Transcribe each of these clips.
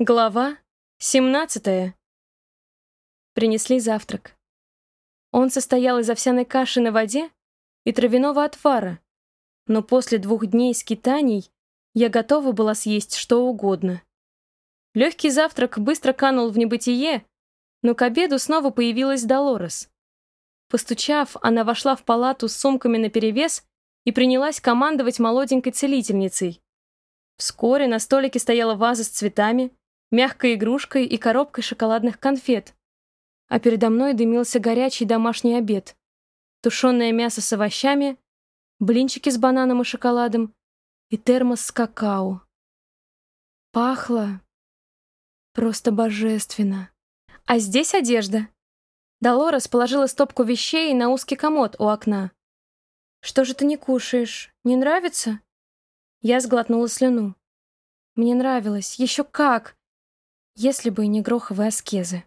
Глава 17. Принесли завтрак. Он состоял из овсяной каши на воде и травяного отвара, но после двух дней скитаний я готова была съесть что угодно. Легкий завтрак быстро канул в небытие, но к обеду снова появилась Долорес. Постучав, она вошла в палату с сумками наперевес и принялась командовать молоденькой целительницей. Вскоре на столике стояла ваза с цветами, мягкой игрушкой и коробкой шоколадных конфет. А передо мной дымился горячий домашний обед. Тушеное мясо с овощами, блинчики с бананом и шоколадом и термос с какао. Пахло просто божественно. А здесь одежда. Долорес положила стопку вещей на узкий комод у окна. «Что же ты не кушаешь? Не нравится?» Я сглотнула слюну. Мне нравилось. Еще как! Если бы не гроховые аскезы.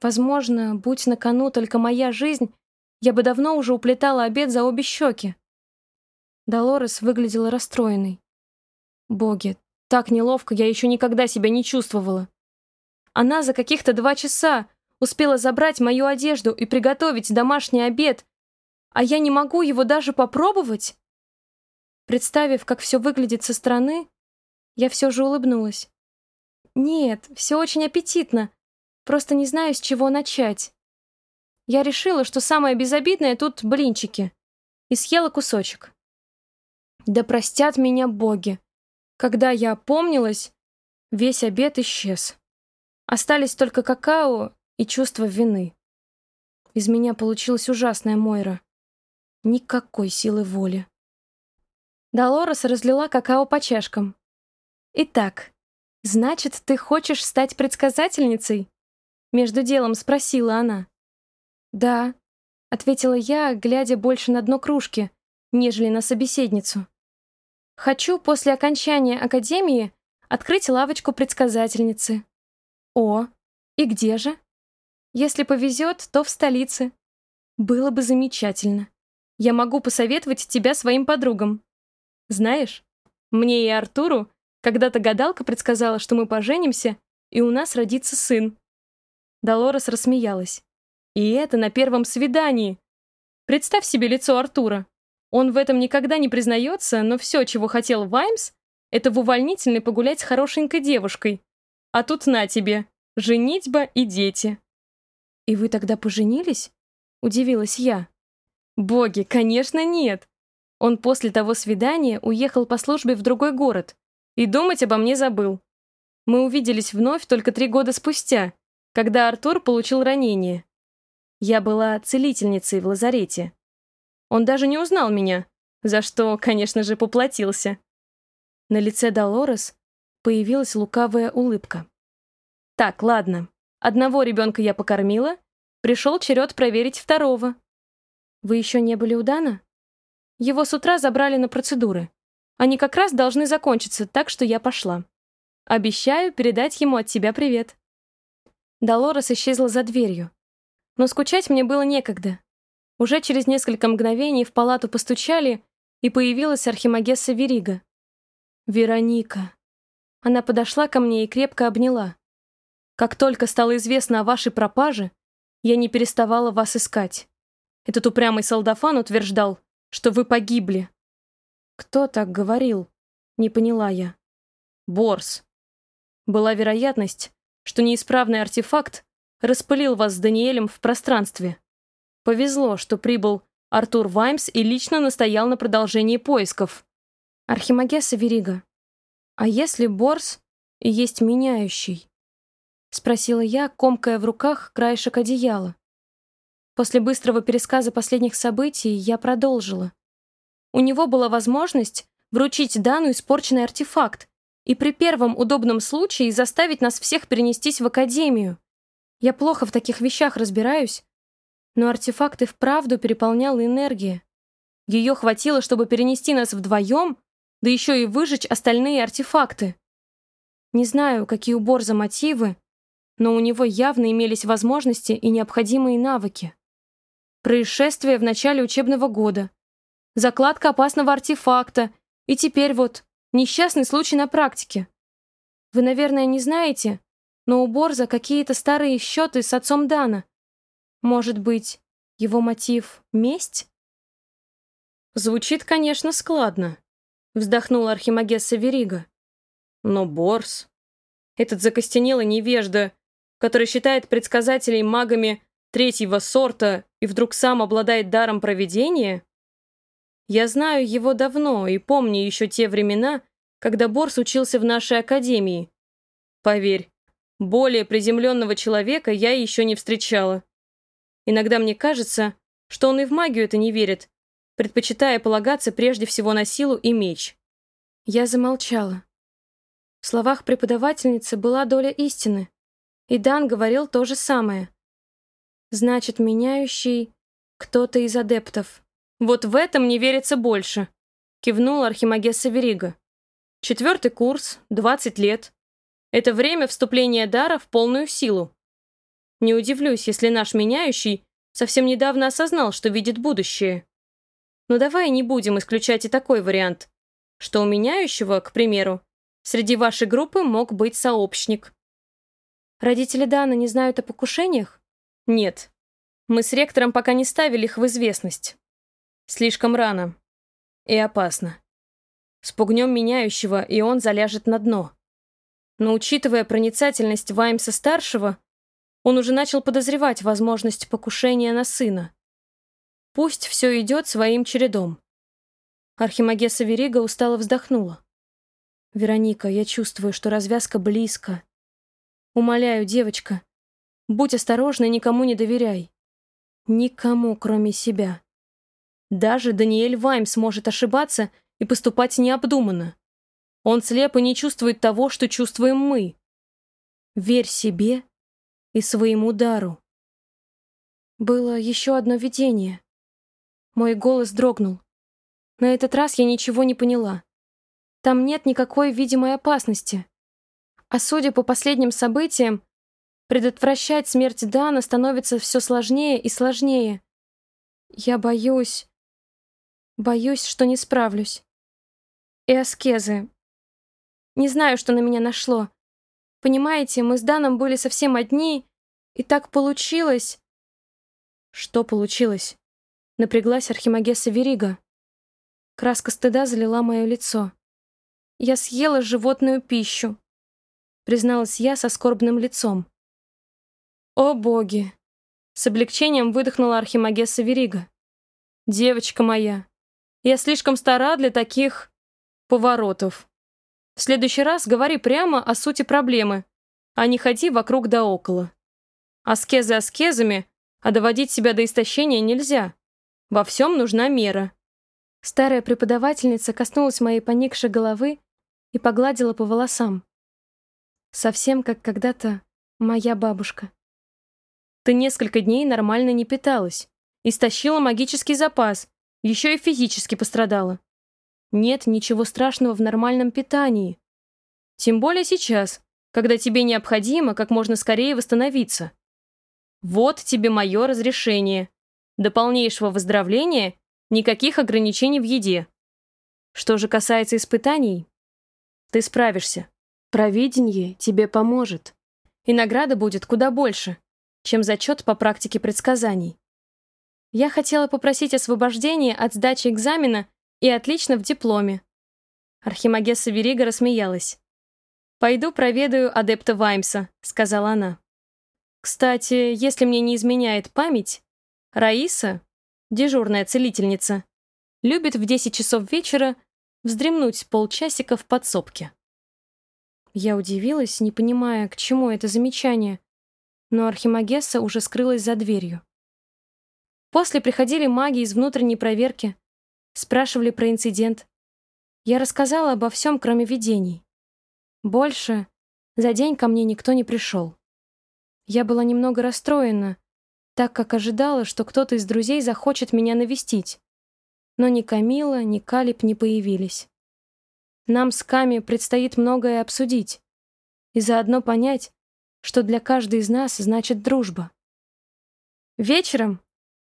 Возможно, будь на кону только моя жизнь, я бы давно уже уплетала обед за обе щеки. Долорес выглядела расстроенной. Боги, так неловко я еще никогда себя не чувствовала. Она за каких-то два часа успела забрать мою одежду и приготовить домашний обед, а я не могу его даже попробовать? Представив, как все выглядит со стороны, я все же улыбнулась. Нет, все очень аппетитно. Просто не знаю, с чего начать. Я решила, что самое безобидное тут блинчики. И съела кусочек. Да простят меня боги. Когда я опомнилась, весь обед исчез. Остались только какао и чувство вины. Из меня получилась ужасная Мойра. Никакой силы воли. Долорес разлила какао по чашкам. Итак, «Значит, ты хочешь стать предсказательницей?» Между делом спросила она. «Да», — ответила я, глядя больше на дно кружки, нежели на собеседницу. «Хочу после окончания академии открыть лавочку предсказательницы». «О, и где же?» «Если повезет, то в столице». «Было бы замечательно. Я могу посоветовать тебя своим подругам. Знаешь, мне и Артуру когда-то гадалка предсказала, что мы поженимся, и у нас родится сын. Долорес рассмеялась. И это на первом свидании. Представь себе лицо Артура. Он в этом никогда не признается, но все, чего хотел Ваймс, это в увольнительной погулять с хорошенькой девушкой. А тут на тебе, женитьба и дети. «И вы тогда поженились?» — удивилась я. «Боги, конечно, нет!» Он после того свидания уехал по службе в другой город, и думать обо мне забыл. Мы увиделись вновь только три года спустя, когда Артур получил ранение. Я была целительницей в лазарете. Он даже не узнал меня, за что, конечно же, поплатился. На лице Долорес появилась лукавая улыбка. Так, ладно. Одного ребенка я покормила, пришел черед проверить второго. Вы еще не были у Дана? Его с утра забрали на процедуры. Они как раз должны закончиться, так что я пошла. Обещаю передать ему от тебя привет». Долорес исчезла за дверью. Но скучать мне было некогда. Уже через несколько мгновений в палату постучали, и появилась архимагесса Верига. «Вероника». Она подошла ко мне и крепко обняла. «Как только стало известно о вашей пропаже, я не переставала вас искать. Этот упрямый солдафан утверждал, что вы погибли. «Кто так говорил?» — не поняла я. «Борс. Была вероятность, что неисправный артефакт распылил вас с Даниэлем в пространстве. Повезло, что прибыл Артур Ваймс и лично настоял на продолжении поисков. Архимагеса Верига. А если Борс и есть меняющий?» Спросила я, комкая в руках краешек одеяла. После быстрого пересказа последних событий я продолжила. У него была возможность вручить Дану испорченный артефакт и при первом удобном случае заставить нас всех перенестись в академию. Я плохо в таких вещах разбираюсь, но артефакт и вправду переполняла энергия. Ее хватило, чтобы перенести нас вдвоем, да еще и выжечь остальные артефакты. Не знаю, какие у Борза мотивы, но у него явно имелись возможности и необходимые навыки. Происшествие в начале учебного года, закладка опасного артефакта, и теперь вот несчастный случай на практике. Вы, наверное, не знаете, но у Борза какие-то старые счеты с отцом Дана. Может быть, его мотив — месть? Звучит, конечно, складно, вздохнула Архимагесса Верига. Но Борс, этот закостенелый невежда, который считает предсказателей магами третьего сорта и вдруг сам обладает даром провидения? Я знаю его давно и помню еще те времена, когда Борс учился в нашей академии. Поверь, более приземленного человека я еще не встречала. Иногда мне кажется, что он и в магию это не верит, предпочитая полагаться прежде всего на силу и меч. Я замолчала. В словах преподавательницы была доля истины, и Дан говорил то же самое. Значит, меняющий кто-то из адептов. Вот в этом не верится больше, кивнул Архимагесса Верига. Четвертый курс, 20 лет. Это время вступления дара в полную силу. Не удивлюсь, если наш меняющий совсем недавно осознал, что видит будущее. Но давай не будем исключать и такой вариант, что у меняющего, к примеру, среди вашей группы мог быть сообщник. Родители Дана не знают о покушениях? Нет. Мы с ректором пока не ставили их в известность. Слишком рано. И опасно. Спугнем меняющего, и он заляжет на дно. Но учитывая проницательность Ваймса-старшего, он уже начал подозревать возможность покушения на сына. Пусть все идет своим чередом. Архимагеса Верига устало вздохнула. «Вероника, я чувствую, что развязка близко. Умоляю, девочка, будь осторожна никому не доверяй. Никому, кроме себя. Даже Даниэль Ваймс может ошибаться и поступать необдуманно. Он слеп и не чувствует того, что чувствуем мы. Верь себе и своему дару. Было еще одно видение. Мой голос дрогнул. На этот раз я ничего не поняла. Там нет никакой видимой опасности. А судя по последним событиям, предотвращать смерть Дана становится все сложнее и сложнее. Я боюсь... Боюсь, что не справлюсь. И аскезы, не знаю, что на меня нашло. Понимаете, мы с Даном были совсем одни, и так получилось... Что получилось? Напряглась Архимагесса Верига. Краска стыда залила мое лицо. Я съела животную пищу. Призналась я со скорбным лицом. О боги! С облегчением выдохнула Архимагесса Верига. Девочка моя, я слишком стара для таких поворотов. В следующий раз говори прямо о сути проблемы, а не ходи вокруг да около. Аскезы аскезами, а доводить себя до истощения нельзя. Во всем нужна мера. Старая преподавательница коснулась моей поникшей головы и погладила по волосам. Совсем как когда-то моя бабушка. Ты несколько дней нормально не питалась, истощила магический запас, еще и физически пострадала. Нет ничего страшного в нормальном питании. Тем более сейчас, когда тебе необходимо как можно скорее восстановиться. Вот тебе мое разрешение. До полнейшего выздоровления никаких ограничений в еде. Что же касается испытаний, ты справишься. Провидение тебе поможет. И награда будет куда больше, чем зачет по практике предсказаний. Я хотела попросить освобождения от сдачи экзамена и отлично в дипломе. Архимагесса Верига рассмеялась. «Пойду проведаю адепта Ваймса», — сказала она. «Кстати, если мне не изменяет память, Раиса, дежурная целительница, любит в 10 часов вечера вздремнуть полчасика в подсобке». Я удивилась, не понимая, к чему это замечание, но Архимагесса уже скрылась за дверью. После приходили маги из внутренней проверки, Спрашивали про инцидент. Я рассказала обо всем, кроме видений. Больше за день ко мне никто не пришел. Я была немного расстроена, так как ожидала, что кто-то из друзей захочет меня навестить. Но ни Камила, ни Калиб не появились. Нам с Ками предстоит многое обсудить и заодно понять, что для каждой из нас значит дружба. Вечером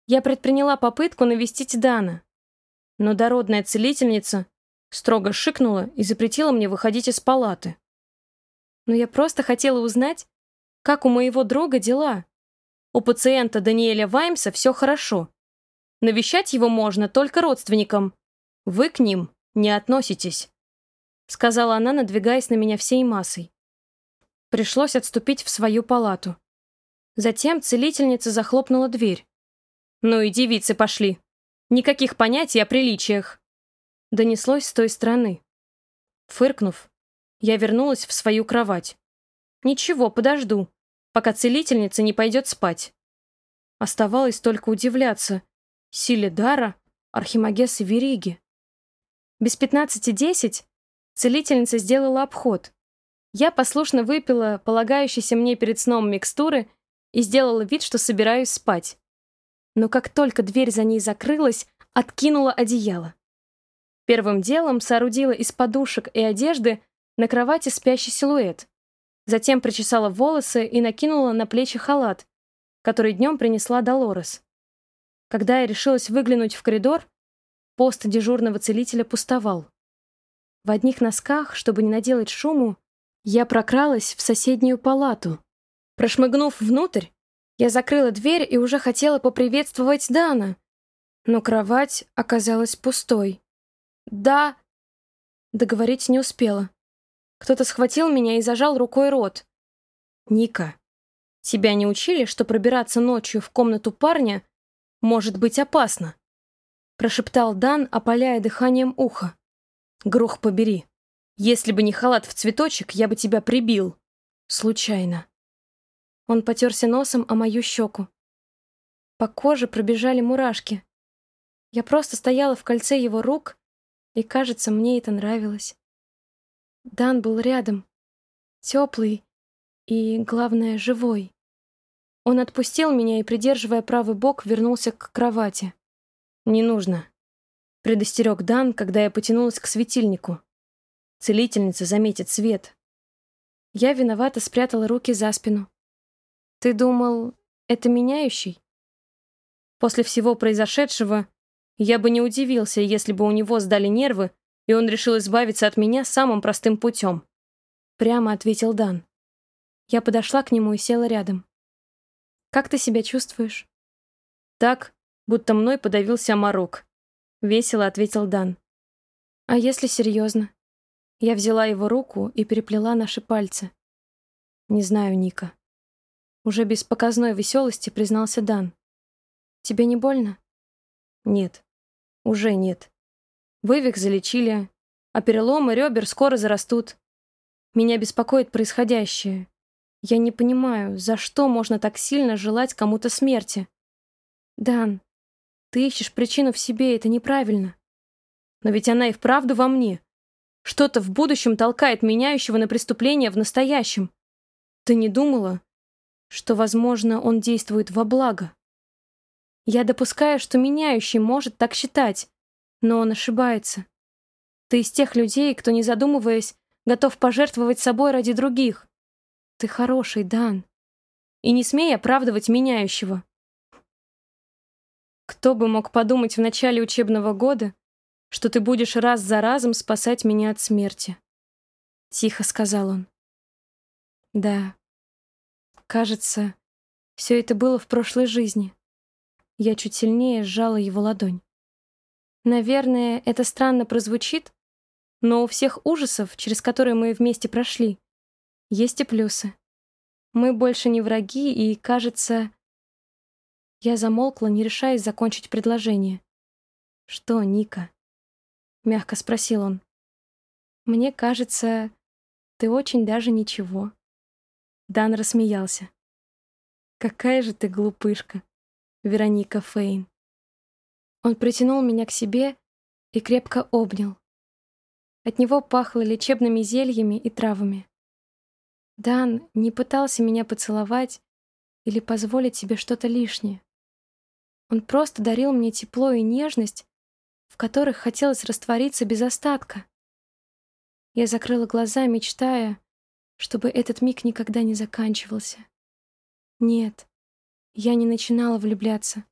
я предприняла попытку навестить Дана но дородная целительница строго шикнула и запретила мне выходить из палаты. Но я просто хотела узнать, как у моего друга дела. У пациента Даниэля Ваймса все хорошо. Навещать его можно только родственникам. Вы к ним не относитесь», — сказала она, надвигаясь на меня всей массой. Пришлось отступить в свою палату. Затем целительница захлопнула дверь. «Ну и девицы пошли. Никаких понятий о приличиях!» Донеслось с той стороны. Фыркнув, я вернулась в свою кровать. «Ничего, подожду, пока целительница не пойдет спать». Оставалось только удивляться. Силе дара Архимагесы Вериги. Без пятнадцати десять целительница сделала обход. Я послушно выпила полагающиеся мне перед сном микстуры и сделала вид, что собираюсь спать. Но как только дверь за ней закрылась, откинула одеяло. Первым делом соорудила из подушек и одежды на кровати спящий силуэт. Затем причесала волосы и накинула на плечи халат, который днем принесла Долорес. Когда я решилась выглянуть в коридор, пост дежурного целителя пустовал. В одних носках, чтобы не наделать шуму, я прокралась в соседнюю палату, Прошмыгнув внутрь, я закрыла дверь и уже хотела поприветствовать Дана, но кровать оказалась пустой. «Да...» Договорить не успела. Кто-то схватил меня и зажал рукой рот. «Ника, тебя не учили, что пробираться ночью в комнату парня может быть опасно?» Прошептал Дан, опаляя дыханием ухо. «Грох побери. Если бы не халат в цветочек, я бы тебя прибил. Случайно». Он потерся носом о мою щеку. По коже пробежали мурашки. Я просто стояла в кольце его рук, и, кажется, мне это нравилось. Дан был рядом, теплый и, главное, живой. Он отпустил меня и, придерживая правый бок, вернулся к кровати. «Не нужно», — предостерег Дан, когда я потянулась к светильнику. Целительница заметит свет. Я виновато спрятала руки за спину. Ты думал, это меняющий? После всего произошедшего я бы не удивился, если бы у него сдали нервы, и он решил избавиться от меня самым простым путем. Прямо ответил Дан. Я подошла к нему и села рядом. «Как ты себя чувствуешь?» «Так, будто мной подавился морок», — весело ответил Дан. «А если серьезно?» Я взяла его руку и переплела наши пальцы. «Не знаю, Ника. Уже без показной веселости признался Дан. «Тебе не больно?» «Нет. Уже нет. Вывих залечили, а переломы ребер скоро зарастут. Меня беспокоит происходящее. Я не понимаю, за что можно так сильно желать кому-то смерти. Дан, ты ищешь причину в себе, это неправильно. Но ведь она и вправду во мне. Что-то в будущем толкает меняющего на преступление в настоящем. Ты не думала, что, возможно, он действует во благо. Я допускаю, что меняющий может так считать, но он ошибается. Ты из тех людей, кто, не задумываясь, готов пожертвовать собой ради других. Ты хороший, Дан. И не смей оправдывать меняющего. Кто бы мог подумать в начале учебного года, что ты будешь раз за разом спасать меня от смерти? Тихо сказал он. Да, Кажется, все это было в прошлой жизни. Я чуть сильнее сжала его ладонь. Наверное, это странно прозвучит, но у всех ужасов, через которые мы вместе прошли, есть и плюсы. Мы больше не враги, и, кажется... Я замолкла, не решаясь закончить предложение. «Что, Ника?» — мягко спросил он. «Мне кажется, ты очень даже ничего». Дан рассмеялся. «Какая же ты глупышка, Вероника Фейн». Он притянул меня к себе и крепко обнял. От него пахло лечебными зельями и травами. Дан не пытался меня поцеловать или позволить себе что-то лишнее. Он просто дарил мне тепло и нежность, в которых хотелось раствориться без остатка. Я закрыла глаза, мечтая, чтобы этот миг никогда не заканчивался. Нет, я не начинала влюбляться.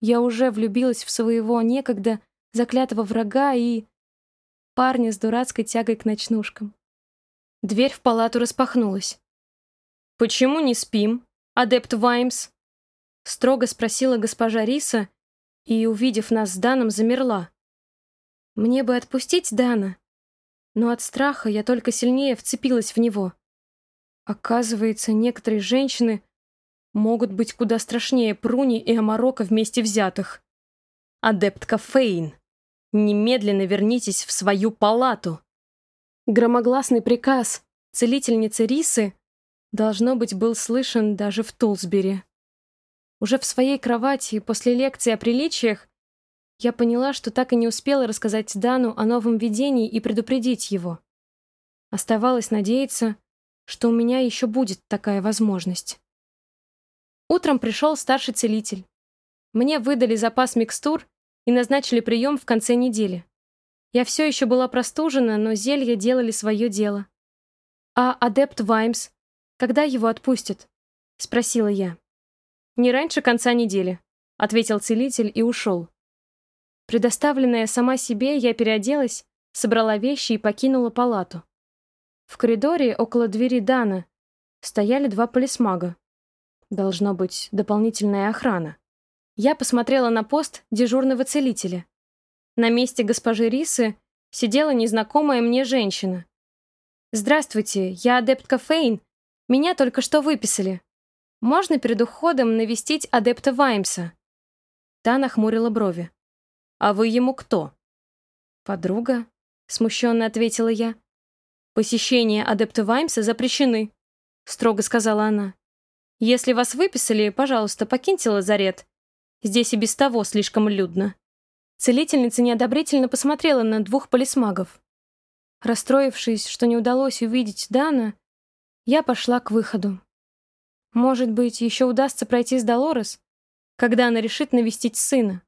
Я уже влюбилась в своего некогда заклятого врага и парня с дурацкой тягой к ночнушкам. Дверь в палату распахнулась. «Почему не спим, адепт Ваймс?» Строго спросила госпожа Риса и, увидев нас с Даном, замерла. Мне бы отпустить Дана, но от страха я только сильнее вцепилась в него. Оказывается, некоторые женщины могут быть куда страшнее Пруни и Амарока вместе взятых. Адептка Фейн, немедленно вернитесь в свою палату. Громогласный приказ целительницы Рисы должно быть был слышан даже в Тулсбери. Уже в своей кровати после лекции о приличиях я поняла, что так и не успела рассказать Дану о новом видении и предупредить его. Оставалось надеяться, что у меня еще будет такая возможность. Утром пришел старший целитель. Мне выдали запас микстур и назначили прием в конце недели. Я все еще была простужена, но зелья делали свое дело. «А адепт Ваймс? Когда его отпустят?» — спросила я. «Не раньше конца недели», — ответил целитель и ушел. Предоставленная сама себе, я переоделась, собрала вещи и покинула палату. В коридоре около двери Дана стояли два полисмага. Должно быть, дополнительная охрана. Я посмотрела на пост дежурного целителя. На месте госпожи Рисы сидела незнакомая мне женщина. «Здравствуйте, я адептка Фейн. Меня только что выписали. Можно перед уходом навестить адепта Ваймса?» Та нахмурила брови. «А вы ему кто?» «Подруга», — смущенно ответила я. «Посещения адепта Ваймса запрещены», — строго сказала она. «Если вас выписали, пожалуйста, покиньте лазарет. Здесь и без того слишком людно». Целительница неодобрительно посмотрела на двух полисмагов. Расстроившись, что не удалось увидеть Дана, я пошла к выходу. Может быть, еще удастся пройти с Долорес, когда она решит навестить сына.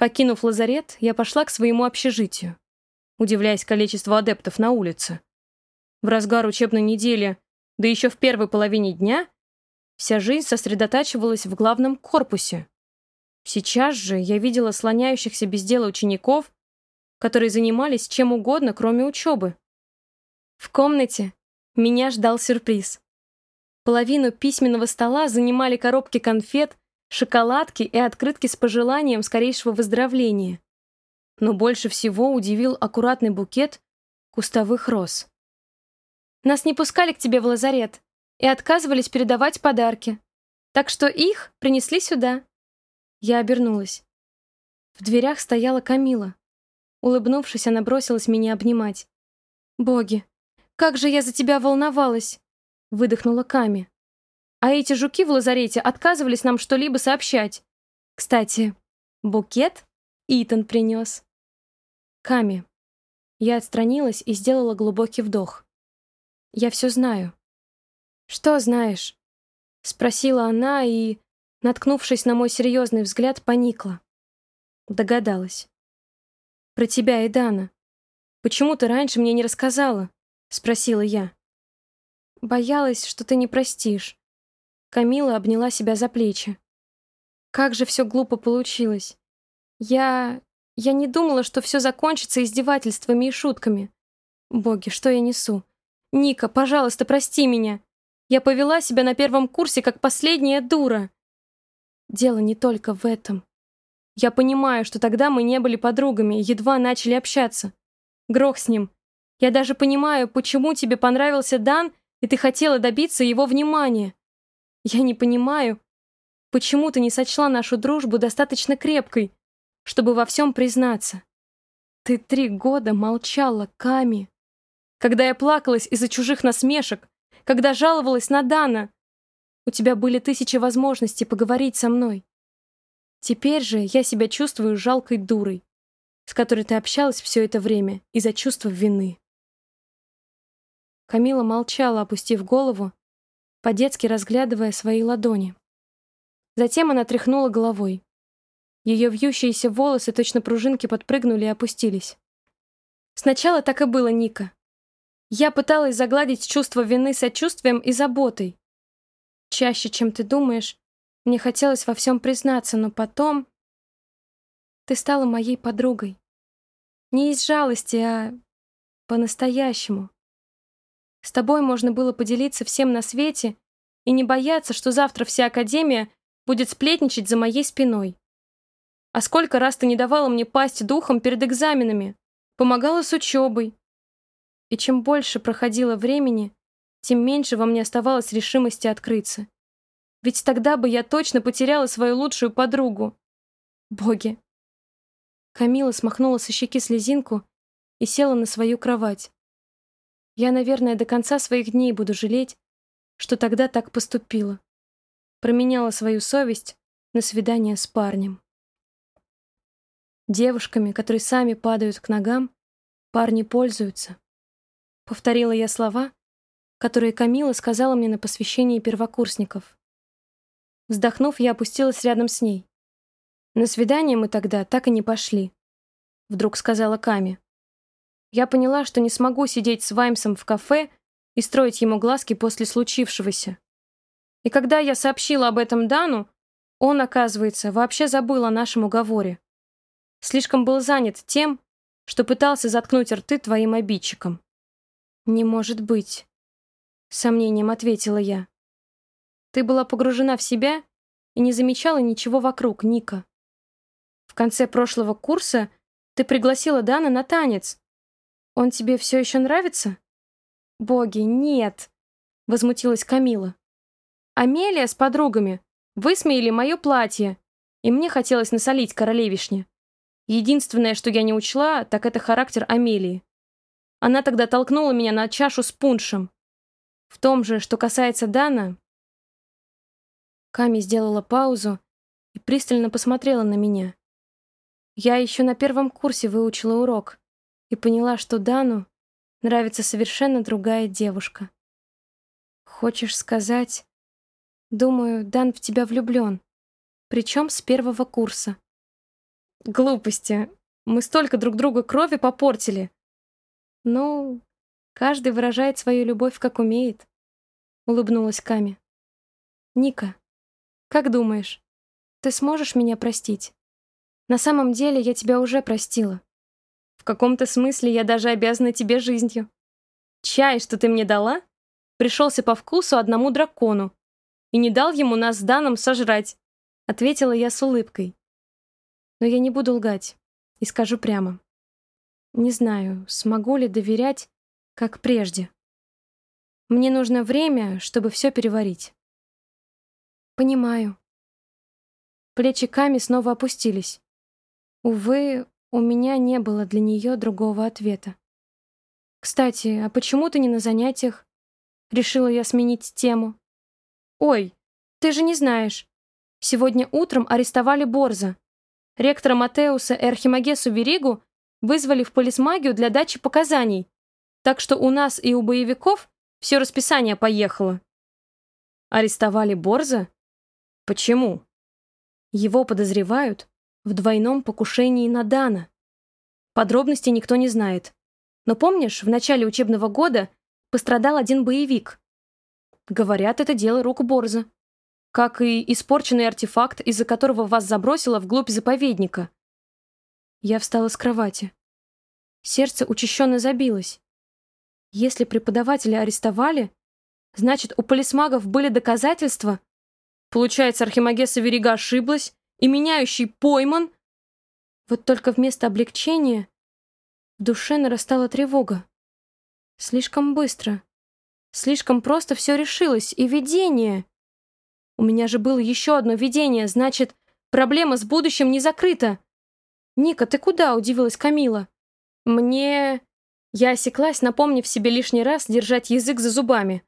Покинув лазарет, я пошла к своему общежитию, удивляясь количеству адептов на улице. В разгар учебной недели, да еще в первой половине дня, вся жизнь сосредотачивалась в главном корпусе, Сейчас же я видела слоняющихся без дела учеников, которые занимались чем угодно, кроме учебы. В комнате меня ждал сюрприз. Половину письменного стола занимали коробки конфет, шоколадки и открытки с пожеланием скорейшего выздоровления. Но больше всего удивил аккуратный букет кустовых роз. Нас не пускали к тебе в лазарет и отказывались передавать подарки, так что их принесли сюда. Я обернулась. В дверях стояла Камила. Улыбнувшись, она бросилась меня обнимать. «Боги, как же я за тебя волновалась!» Выдохнула Ками. «А эти жуки в лазарете отказывались нам что-либо сообщать. Кстати, букет Итан принес». «Ками». Я отстранилась и сделала глубокий вдох. «Я все знаю». «Что знаешь?» Спросила она и, наткнувшись на мой серьезный взгляд, поникла. Догадалась. «Про тебя и Дана. Почему ты раньше мне не рассказала?» — спросила я. «Боялась, что ты не простишь». Камила обняла себя за плечи. «Как же все глупо получилось. Я... я не думала, что все закончится издевательствами и шутками. Боги, что я несу? Ника, пожалуйста, прости меня. Я повела себя на первом курсе как последняя дура». Дело не только в этом. Я понимаю, что тогда мы не были подругами, едва начали общаться. Грох с ним. Я даже понимаю, почему тебе понравился Дан, и ты хотела добиться его внимания. Я не понимаю, почему ты не сочла нашу дружбу достаточно крепкой, чтобы во всем признаться. Ты три года молчала, Ками. Когда я плакалась из-за чужих насмешек, когда жаловалась на Дана, у тебя были тысячи возможностей поговорить со мной. Теперь же я себя чувствую жалкой дурой, с которой ты общалась все это время из-за чувства вины. Камила молчала, опустив голову, по-детски разглядывая свои ладони. Затем она тряхнула головой. Ее вьющиеся волосы, точно пружинки, подпрыгнули и опустились. Сначала так и было, Ника. Я пыталась загладить чувство вины сочувствием и заботой, Чаще, чем ты думаешь, мне хотелось во всем признаться, но потом... Ты стала моей подругой. Не из жалости, а по-настоящему. С тобой можно было поделиться всем на свете и не бояться, что завтра вся Академия будет сплетничать за моей спиной. А сколько раз ты не давала мне пасть духом перед экзаменами, помогала с учебой. И чем больше проходило времени, тем меньше во мне оставалось решимости открыться. Ведь тогда бы я точно потеряла свою лучшую подругу. Боги. Камила смахнула со щеки слезинку и села на свою кровать. Я, наверное, до конца своих дней буду жалеть, что тогда так поступила. Променяла свою совесть на свидание с парнем. Девушками, которые сами падают к ногам, парни пользуются. Повторила я слова, которые Камила сказала мне на посвящении первокурсников. Вздохнув, я опустилась рядом с ней. На свидание мы тогда так и не пошли. Вдруг сказала Ками. Я поняла, что не смогу сидеть с Ваймсом в кафе и строить ему глазки после случившегося. И когда я сообщила об этом Дану, он, оказывается, вообще забыл о нашем уговоре. Слишком был занят тем, что пытался заткнуть рты твоим обидчикам. «Не может быть», — сомнением ответила я. «Ты была погружена в себя и не замечала ничего вокруг, Ника. В конце прошлого курса ты пригласила Дана на танец. Он тебе все еще нравится?» «Боги, нет!» — возмутилась Камила. «Амелия с подругами высмеяли мое платье, и мне хотелось насолить королевишне. Единственное, что я не учла, так это характер Амелии. Она тогда толкнула меня на чашу с пуншем. В том же, что касается Дана... Ками сделала паузу и пристально посмотрела на меня. Я еще на первом курсе выучила урок и поняла, что Дану нравится совершенно другая девушка. Хочешь сказать... Думаю, Дан в тебя влюблен. Причем с первого курса. Глупости. Мы столько друг друга крови попортили. Ну, каждый выражает свою любовь, как умеет. Улыбнулась Ками. Ника, как думаешь, ты сможешь меня простить? На самом деле я тебя уже простила. В каком-то смысле я даже обязана тебе жизнью. Чай, что ты мне дала, пришелся по вкусу одному дракону и не дал ему нас с Даном сожрать, ответила я с улыбкой. Но я не буду лгать и скажу прямо. Не знаю, смогу ли доверять, как прежде. Мне нужно время, чтобы все переварить. Понимаю. Плечи Ками снова опустились. Увы, у меня не было для нее другого ответа. «Кстати, а почему ты не на занятиях?» Решила я сменить тему. «Ой, ты же не знаешь. Сегодня утром арестовали Борза. Ректора Матеуса и Архимагесу Веригу вызвали в полисмагию для дачи показаний, так что у нас и у боевиков все расписание поехало. Арестовали Борза? Почему? Его подозревают в двойном покушении на Дана. Подробностей никто не знает. Но помнишь, в начале учебного года пострадал один боевик? Говорят, это дело рук Борза как и испорченный артефакт, из-за которого вас забросило вглубь заповедника. Я встала с кровати. Сердце учащенно забилось. Если преподавателя арестовали, значит, у полисмагов были доказательства? Получается, Архимагеса Верига ошиблась, и меняющий пойман? Вот только вместо облегчения в душе нарастала тревога. Слишком быстро. Слишком просто все решилось, и видение. У меня же было еще одно видение, значит, проблема с будущим не закрыта. «Ника, ты куда?» — удивилась Камила. «Мне...» Я осеклась, напомнив себе лишний раз держать язык за зубами.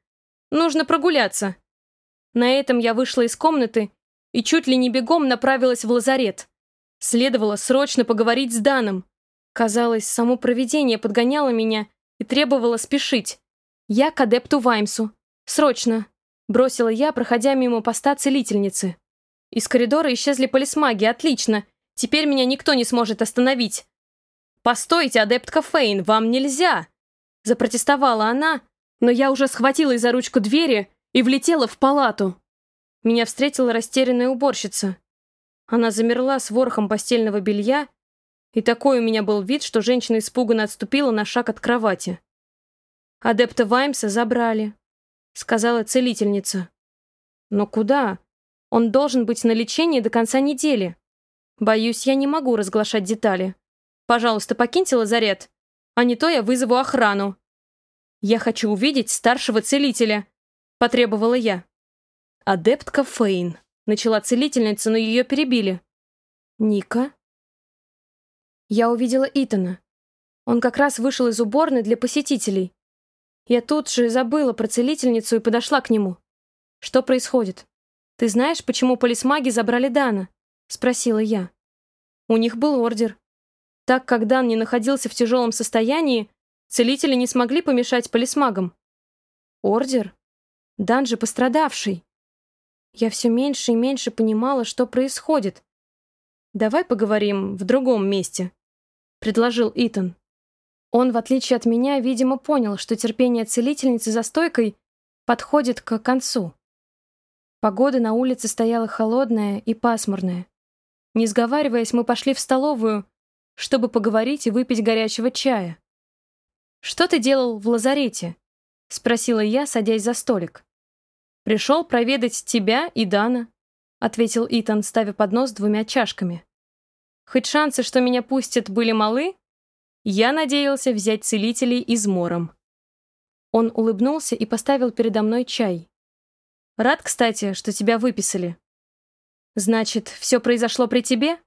«Нужно прогуляться». На этом я вышла из комнаты и чуть ли не бегом направилась в лазарет. Следовало срочно поговорить с Даном. Казалось, само провидение подгоняло меня и требовало спешить. Я к адепту Ваймсу. Срочно. Бросила я, проходя мимо поста целительницы. Из коридора исчезли полисмаги, отлично. Теперь меня никто не сможет остановить. «Постойте, адептка Фейн, вам нельзя!» Запротестовала она, но я уже схватилась за ручку двери и влетела в палату. Меня встретила растерянная уборщица. Она замерла с ворохом постельного белья, и такой у меня был вид, что женщина испуганно отступила на шаг от кровати. Адепта Ваймса забрали, сказала целительница. Но куда? Он должен быть на лечении до конца недели. Боюсь, я не могу разглашать детали. Пожалуйста, покиньте лазарет, а не то я вызову охрану. Я хочу увидеть старшего целителя, потребовала я. Адептка Фейн. Начала целительница, но ее перебили. Ника? Я увидела Итана. Он как раз вышел из уборной для посетителей. Я тут же забыла про целительницу и подошла к нему. Что происходит? Ты знаешь, почему полисмаги забрали Дана? Спросила я. У них был ордер. Так как Дан не находился в тяжелом состоянии, целители не смогли помешать полисмагам. Ордер? Дан же пострадавший. Я все меньше и меньше понимала, что происходит. «Давай поговорим в другом месте», — предложил Итан. Он, в отличие от меня, видимо, понял, что терпение целительницы за стойкой подходит к концу. Погода на улице стояла холодная и пасмурная. Не сговариваясь, мы пошли в столовую, чтобы поговорить и выпить горячего чая. «Что ты делал в лазарете?» — спросила я, садясь за столик. «Пришел проведать тебя и Дана», — ответил Итан, ставя поднос двумя чашками. «Хоть шансы, что меня пустят, были малы, я надеялся взять целителей измором». Он улыбнулся и поставил передо мной чай. «Рад, кстати, что тебя выписали». «Значит, все произошло при тебе?»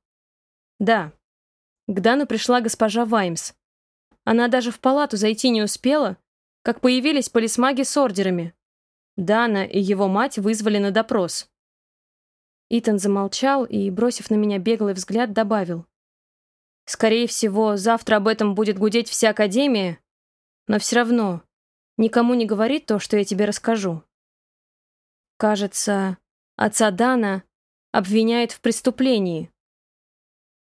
«Да». К Дану пришла госпожа Ваймс. Она даже в палату зайти не успела, как появились полисмаги с ордерами. Дана и его мать вызвали на допрос. Итан замолчал и, бросив на меня беглый взгляд, добавил. «Скорее всего, завтра об этом будет гудеть вся Академия, но все равно никому не говори то, что я тебе расскажу». Кажется, отца Дана обвиняют в преступлении.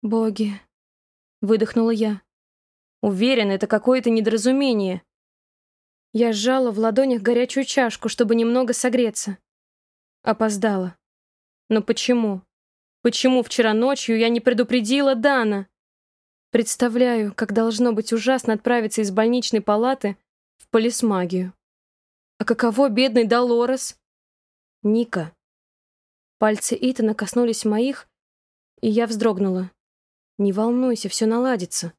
«Боги», — выдохнула я. Уверен, это какое-то недоразумение. Я сжала в ладонях горячую чашку, чтобы немного согреться. Опоздала. Но почему? Почему вчера ночью я не предупредила Дана? Представляю, как должно быть ужасно отправиться из больничной палаты в полисмагию. А каково бедный Долорес? Ника. Пальцы Итана коснулись моих, и я вздрогнула. Не волнуйся, все наладится.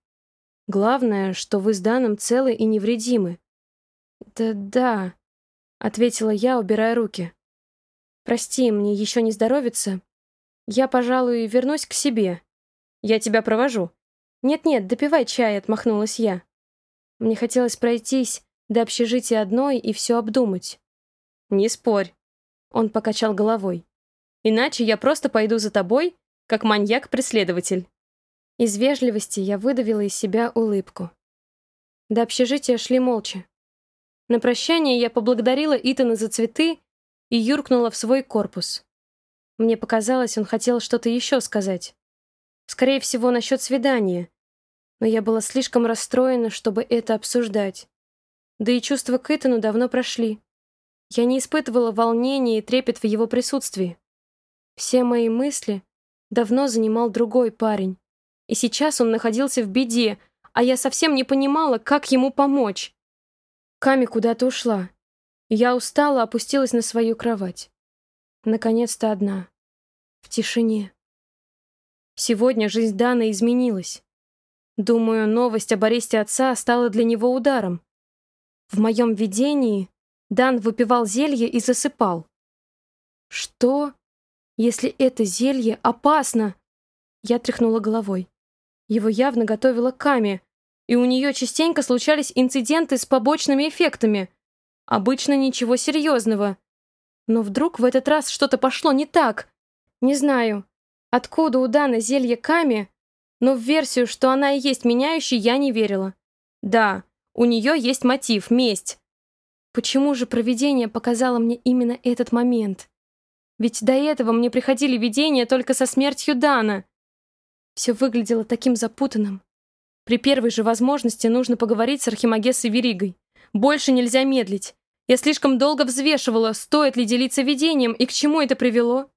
Главное, что вы с Даном целы и невредимы. Да-да, ответила я, убирая руки. Прости, мне еще не здоровится. Я, пожалуй, вернусь к себе. Я тебя провожу. Нет-нет, допивай чай, отмахнулась я. Мне хотелось пройтись до общежития одной и все обдумать. Не спорь. Он покачал головой. Иначе я просто пойду за тобой, как маньяк-преследователь. Из вежливости я выдавила из себя улыбку. До общежития шли молча. На прощание я поблагодарила Итана за цветы и юркнула в свой корпус. Мне показалось, он хотел что-то еще сказать. Скорее всего, насчет свидания. Но я была слишком расстроена, чтобы это обсуждать. Да и чувства к Итану давно прошли. Я не испытывала волнения и трепет в его присутствии. Все мои мысли давно занимал другой парень. И сейчас он находился в беде, а я совсем не понимала, как ему помочь. Ками куда-то ушла. Я устала, опустилась на свою кровать. Наконец-то одна. В тишине. Сегодня жизнь Дана изменилась. Думаю, новость об аресте отца стала для него ударом. В моем видении Дан выпивал зелье и засыпал. Что, если это зелье опасно? Я тряхнула головой. Его явно готовила Ками, и у нее частенько случались инциденты с побочными эффектами. Обычно ничего серьезного. Но вдруг в этот раз что-то пошло не так. Не знаю, откуда у Даны зелье Ками, но в версию, что она и есть меняющий, я не верила. Да, у нее есть мотив — месть. Почему же провидение показало мне именно этот момент? Ведь до этого мне приходили видения только со смертью Дана. Все выглядело таким запутанным. При первой же возможности нужно поговорить с Архимагессой Веригой. Больше нельзя медлить. Я слишком долго взвешивала, стоит ли делиться видением и к чему это привело.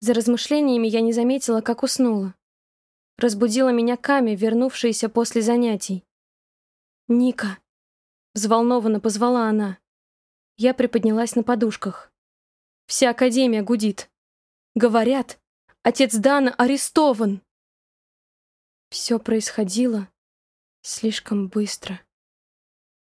За размышлениями я не заметила, как уснула. Разбудила меня Ками, вернувшаяся после занятий. «Ника, Взволнованно позвала она. Я приподнялась на подушках. Вся Академия гудит. Говорят, отец Дана арестован. Все происходило слишком быстро.